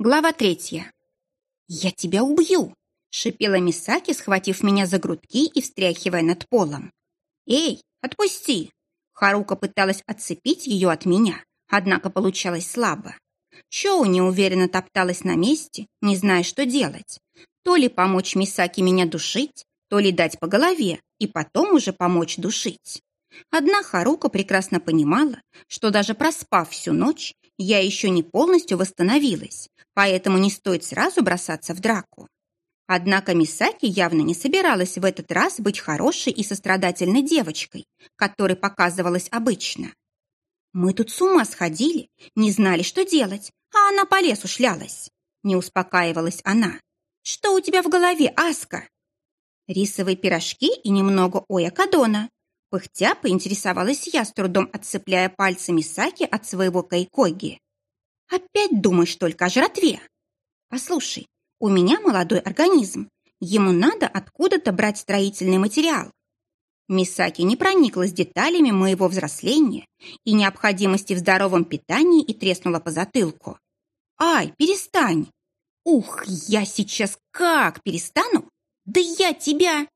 Глава третья. «Я тебя убью!» — шипела Мисаки, схватив меня за грудки и встряхивая над полом. «Эй, отпусти!» Харука пыталась отцепить ее от меня, однако получалось слабо. Чоу неуверенно топталась на месте, не зная, что делать. То ли помочь Мисаки меня душить, то ли дать по голове и потом уже помочь душить. Одна Харука прекрасно понимала, что даже проспав всю ночь, я еще не полностью восстановилась, поэтому не стоит сразу бросаться в драку. Однако Мисаки явно не собиралась в этот раз быть хорошей и сострадательной девочкой, которой показывалась обычно. Мы тут с ума сходили, не знали, что делать, а она по лесу шлялась. Не успокаивалась она. Что у тебя в голове, Аска? Рисовые пирожки и немного оякадона. Пыхтя поинтересовалась я, с трудом отцепляя пальцами Саки от своего кайкоги. «Опять думаешь только о жратве?» «Послушай, у меня молодой организм. Ему надо откуда-то брать строительный материал. Мисаки не прониклась деталями моего взросления и необходимости в здоровом питании и треснула по затылку. «Ай, перестань! Ух, я сейчас как перестану? Да я тебя...»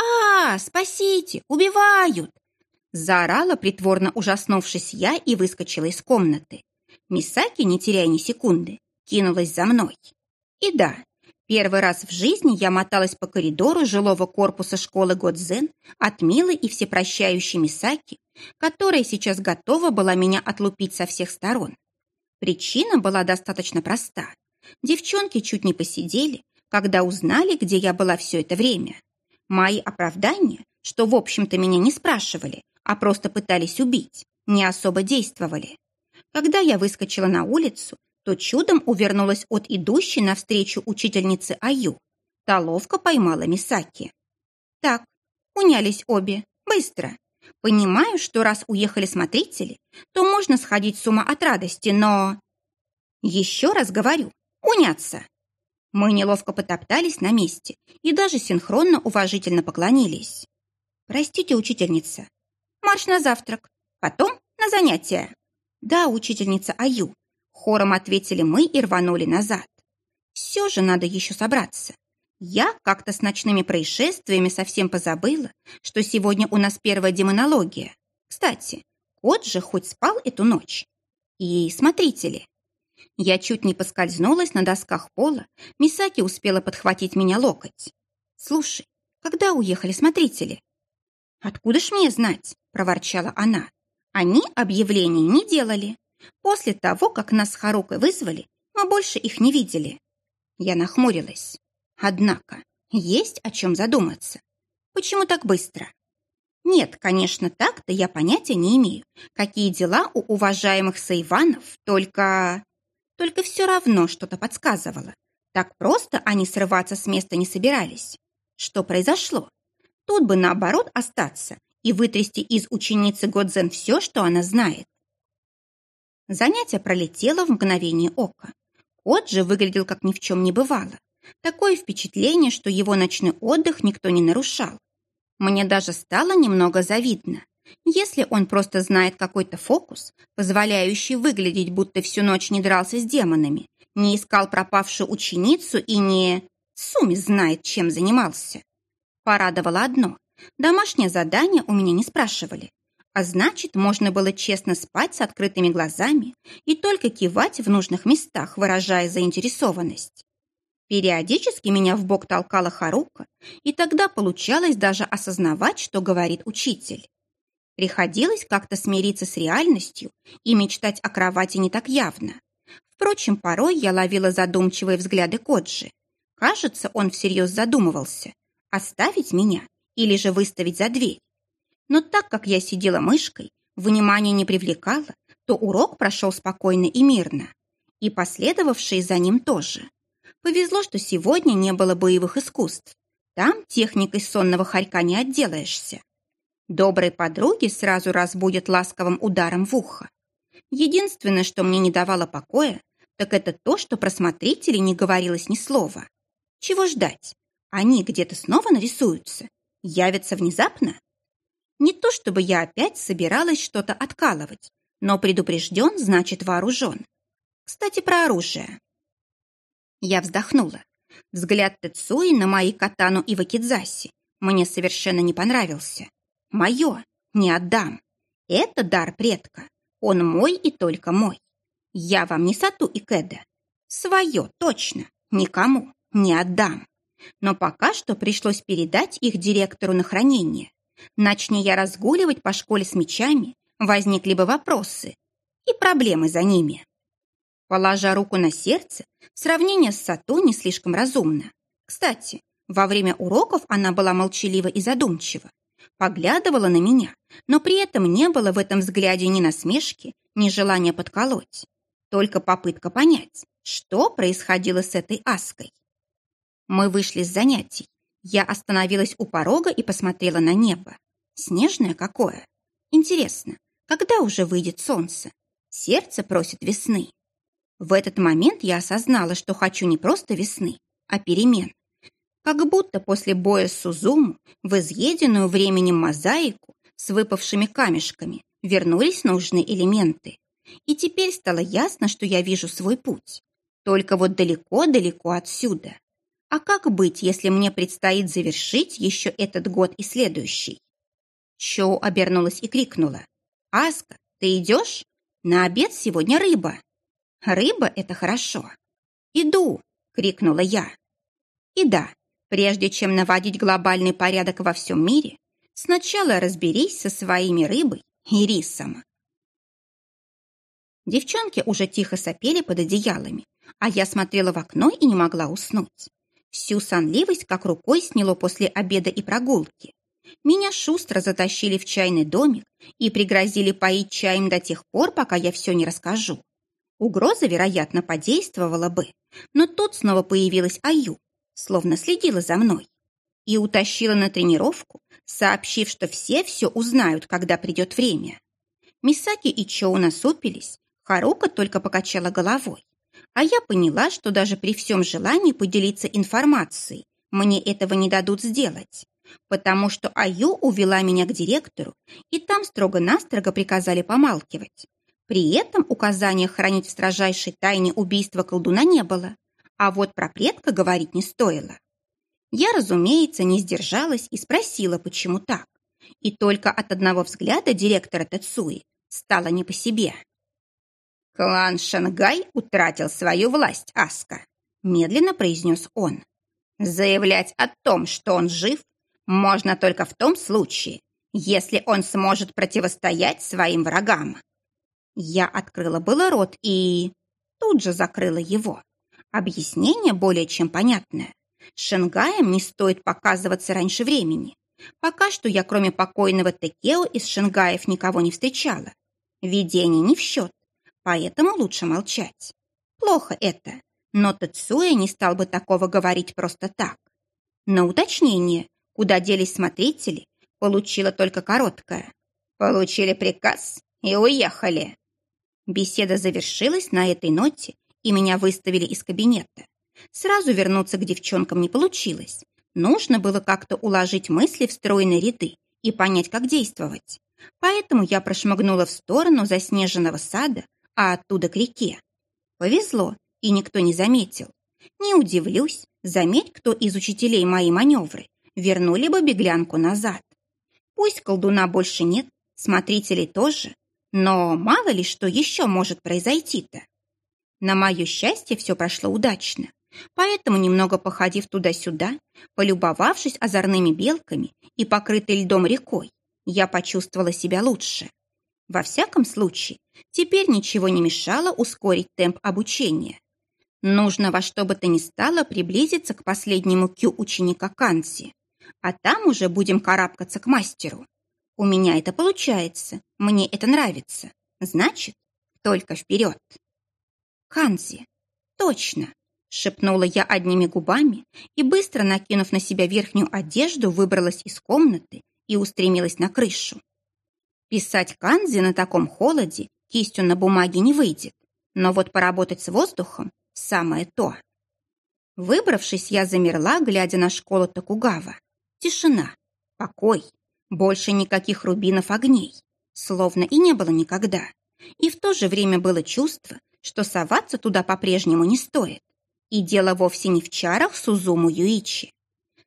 «А, спасите! Убивают!» Заорала, притворно ужаснувшись я, и выскочила из комнаты. Мисаки, не теряя ни секунды, кинулась за мной. И да, первый раз в жизни я моталась по коридору жилого корпуса школы Годзен от милой и всепрощающей Мисаки, которая сейчас готова была меня отлупить со всех сторон. Причина была достаточно проста. Девчонки чуть не посидели, когда узнали, где я была все это время. Мои оправдания, что, в общем-то, меня не спрашивали, а просто пытались убить, не особо действовали. Когда я выскочила на улицу, то чудом увернулась от идущей навстречу учительницы Аю. Та ловко поймала Мисаки. Так, унялись обе, быстро. Понимаю, что раз уехали смотрители, то можно сходить с ума от радости, но... Еще раз говорю, уняться. Мы неловко потоптались на месте и даже синхронно уважительно поклонились. «Простите, учительница. Марш на завтрак, потом на занятия». «Да, учительница Аю», — хором ответили мы и рванули назад. «Все же надо еще собраться. Я как-то с ночными происшествиями совсем позабыла, что сегодня у нас первая демонология. Кстати, кот же хоть спал эту ночь. И смотрите ли, я чуть не поскользнулась на досках пола, Мисаки успела подхватить меня локоть. «Слушай, когда уехали смотрители?» «Откуда ж мне знать?» – проворчала она. «Они объявлений не делали. После того, как нас с Харукой вызвали, мы больше их не видели». Я нахмурилась. Однако, есть о чем задуматься. Почему так быстро? Нет, конечно, так-то я понятия не имею, какие дела у уважаемых Сайванов, только... Только все равно что-то подсказывало. Так просто они срываться с места не собирались. Что произошло? Тут бы наоборот остаться и вытрясти из ученицы Годзен все, что она знает. Занятие пролетело в мгновение ока. Кот же выглядел как ни в чем не бывало. Такое впечатление, что его ночной отдых никто не нарушал. Мне даже стало немного завидно. Если он просто знает какой-то фокус, позволяющий выглядеть, будто всю ночь не дрался с демонами, не искал пропавшую ученицу и не... Суми знает, чем занимался. Порадовало одно. Домашнее задание у меня не спрашивали. А значит, можно было честно спать с открытыми глазами и только кивать в нужных местах, выражая заинтересованность. Периодически меня в бок толкала Харука, и тогда получалось даже осознавать, что говорит учитель. Приходилось как-то смириться с реальностью и мечтать о кровати не так явно. Впрочем, порой я ловила задумчивые взгляды Коджи. Кажется, он всерьез задумывался, оставить меня или же выставить за дверь. Но так как я сидела мышкой, внимание не привлекала, то урок прошел спокойно и мирно. И последовавшие за ним тоже. Повезло, что сегодня не было боевых искусств. Там техникой сонного хорька не отделаешься. Доброй подруги сразу разбудят ласковым ударом в ухо. Единственное, что мне не давало покоя, так это то, что про смотрителей не говорилось ни слова. Чего ждать? Они где-то снова нарисуются? Явятся внезапно? Не то чтобы я опять собиралась что-то откалывать, но предупрежден значит вооружен. Кстати, про оружие. Я вздохнула. Взгляд Тецуи на мои катану и вакидзаси мне совершенно не понравился. Мое, не отдам. Это дар предка. Он мой и только мой. Я вам не сату и кеда. Свое, точно, никому не отдам. Но пока что пришлось передать их директору на хранение. Начни я разгуливать по школе с мечами, возникли бы вопросы и проблемы за ними. Положа руку на сердце, сравнение с Сато не слишком разумно. Кстати, во время уроков она была молчалива и задумчива, поглядывала на меня, но при этом не было в этом взгляде ни насмешки, ни желания подколоть. Только попытка понять, что происходило с этой аской. Мы вышли с занятий. Я остановилась у порога и посмотрела на небо. Снежное какое. Интересно, когда уже выйдет солнце? Сердце просит весны. В этот момент я осознала, что хочу не просто весны, а перемен. Как будто после боя с Сузуму в изъеденную временем мозаику с выпавшими камешками вернулись нужные элементы. И теперь стало ясно, что я вижу свой путь. Только вот далеко-далеко отсюда. А как быть, если мне предстоит завершить еще этот год и следующий? Чоу обернулась и крикнула. «Аска, ты идешь? На обед сегодня рыба». «Рыба — это хорошо». «Иду!» — крикнула я. И да, прежде чем наводить глобальный порядок во всем мире, сначала разберись со своими рыбой и рисом. Девчонки уже тихо сопели под одеялами, а я смотрела в окно и не могла уснуть. Всю сонливость как рукой сняло после обеда и прогулки. Меня шустро затащили в чайный домик и пригрозили поить чаем до тех пор, пока я все не расскажу. Угроза, вероятно, подействовала бы, но тут снова появилась Аю, словно следила за мной, и утащила на тренировку, сообщив, что все все узнают, когда придет время. Мисаки и Чоу насупились, Харука только покачала головой. А я поняла, что даже при всем желании поделиться информацией мне этого не дадут сделать, потому что Аю увела меня к директору, и там строго-настрого приказали помалкивать. При этом указания хранить в строжайшей тайне убийства колдуна не было, а вот про предка говорить не стоило. Я, разумеется, не сдержалась и спросила, почему так. И только от одного взгляда директора Тецуи стало не по себе. «Клан Шангай утратил свою власть, Аска», — медленно произнес он. «Заявлять о том, что он жив, можно только в том случае, если он сможет противостоять своим врагам». Я открыла было рот и... тут же закрыла его. Объяснение более чем понятное. Шенгаем не стоит показываться раньше времени. Пока что я, кроме покойного Текео, из Шенгаев никого не встречала. Видение не в счет поэтому лучше молчать. Плохо это, но Тацуя не стал бы такого говорить просто так. На уточнение, куда делись смотрители, получила только короткое. Получили приказ и уехали. Беседа завершилась на этой ноте, и меня выставили из кабинета. Сразу вернуться к девчонкам не получилось. Нужно было как-то уложить мысли в стройные ряды и понять, как действовать. Поэтому я прошмыгнула в сторону заснеженного сада, а оттуда к реке. Повезло, и никто не заметил. Не удивлюсь, заметь, кто из учителей мои маневры, вернули бы беглянку назад. Пусть колдуна больше нет, смотрителей тоже, но мало ли что еще может произойти-то. На мое счастье, все прошло удачно. Поэтому, немного походив туда-сюда, полюбовавшись озорными белками и покрытой льдом рекой, я почувствовала себя лучше. Во всяком случае, теперь ничего не мешало ускорить темп обучения. Нужно во что бы то ни стало приблизиться к последнему кю ученика Канси, а там уже будем карабкаться к мастеру. У меня это получается, мне это нравится. Значит, только вперед. Канзи, точно, шепнула я одними губами и, быстро накинув на себя верхнюю одежду, выбралась из комнаты и устремилась на крышу. Писать канзи на таком холоде кистью на бумаге не выйдет, но вот поработать с воздухом – самое то. Выбравшись, я замерла, глядя на школу Токугава. Тишина, покой, больше никаких рубинов огней, словно и не было никогда. И в то же время было чувство, что соваться туда по-прежнему не стоит. И дело вовсе не в чарах Сузуму Юичи.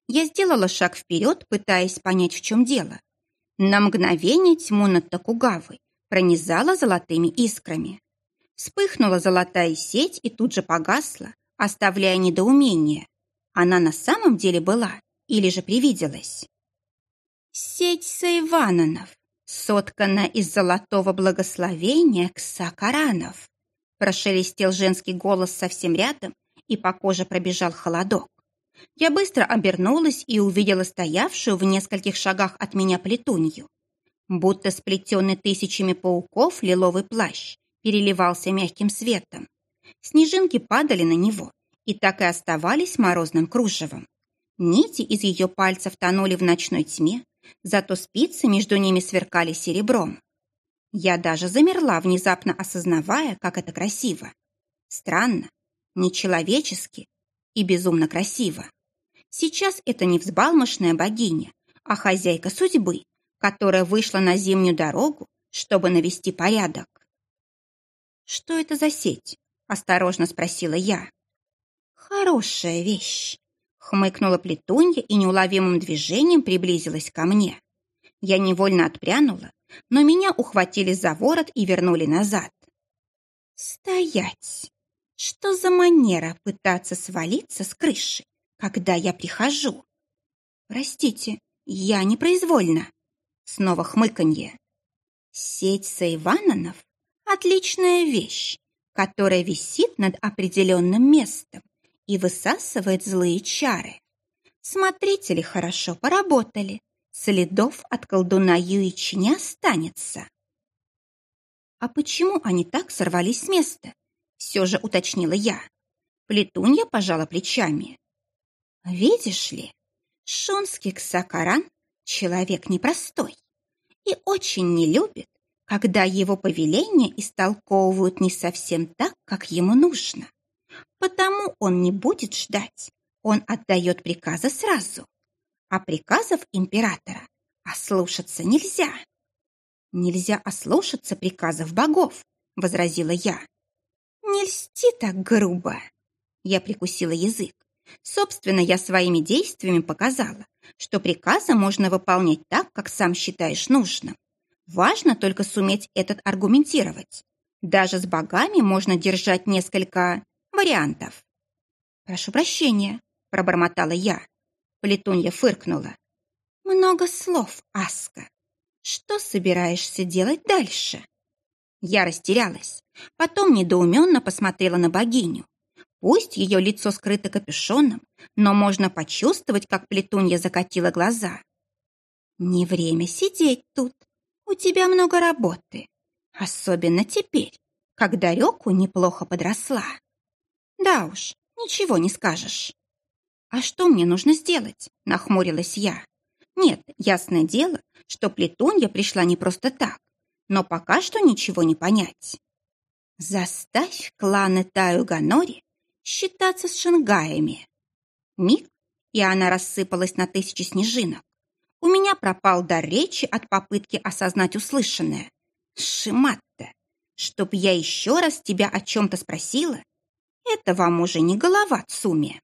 Я сделала шаг вперед, пытаясь понять, в чем дело. На мгновение тьму над Токугавой пронизала золотыми искрами. Вспыхнула золотая сеть и тут же погасла, оставляя недоумение. Она на самом деле была или же привиделась? Сеть Сайвананов, соткана из золотого благословения Ксакаранов. Прошелестел женский голос совсем рядом, и по коже пробежал холодок. Я быстро обернулась и увидела стоявшую в нескольких шагах от меня плетунью. Будто сплетенный тысячами пауков лиловый плащ переливался мягким светом. Снежинки падали на него и так и оставались морозным кружевом. Нити из ее пальцев тонули в ночной тьме, зато спицы между ними сверкали серебром. Я даже замерла, внезапно осознавая, как это красиво. Странно, нечеловечески и безумно красиво. Сейчас это не взбалмошная богиня, а хозяйка судьбы, которая вышла на зимнюю дорогу, чтобы навести порядок. «Что это за сеть?» – осторожно спросила я. «Хорошая вещь», – хмыкнула плетунья и неуловимым движением приблизилась ко мне. Я невольно отпрянула, но меня ухватили за ворот и вернули назад. «Стоять! Что за манера пытаться свалиться с крыши, когда я прихожу?» «Простите, я непроизвольно». Снова хмыканье. «Сеть Сайвананов — отличная вещь, которая висит над определенным местом и высасывает злые чары. Смотрители хорошо поработали, следов от колдуна Юичи не останется. А почему они так сорвались с места? Все же уточнила я. Плетунья пожала плечами. Видишь ли, Шонский Ксакаран — человек непростой и очень не любит, когда его повеления истолковывают не совсем так, как ему нужно. Потому он не будет ждать, он отдает приказы сразу а приказов императора ослушаться нельзя. Нельзя ослушаться приказов богов, возразила я. Не льсти так грубо. Я прикусила язык. Собственно, я своими действиями показала, что приказы можно выполнять так, как сам считаешь нужным. Важно только суметь этот аргументировать. Даже с богами можно держать несколько вариантов. «Прошу прощения», — пробормотала я. Плетунья фыркнула. «Много слов, Аска. Что собираешься делать дальше?» Я растерялась. Потом недоуменно посмотрела на богиню. Пусть ее лицо скрыто капюшоном, но можно почувствовать, как плетунья закатила глаза. «Не время сидеть тут. У тебя много работы. Особенно теперь, когда Реку неплохо подросла. Да уж, ничего не скажешь. «А что мне нужно сделать?» – нахмурилась я. «Нет, ясное дело, что плетунья пришла не просто так, но пока что ничего не понять. Заставь кланы Таю Ганори считаться с шангаями». Миг, и она рассыпалась на тысячи снежинок. У меня пропал дар речи от попытки осознать услышанное. Шиматта, чтоб я еще раз тебя о чем-то спросила, это вам уже не голова Цуми.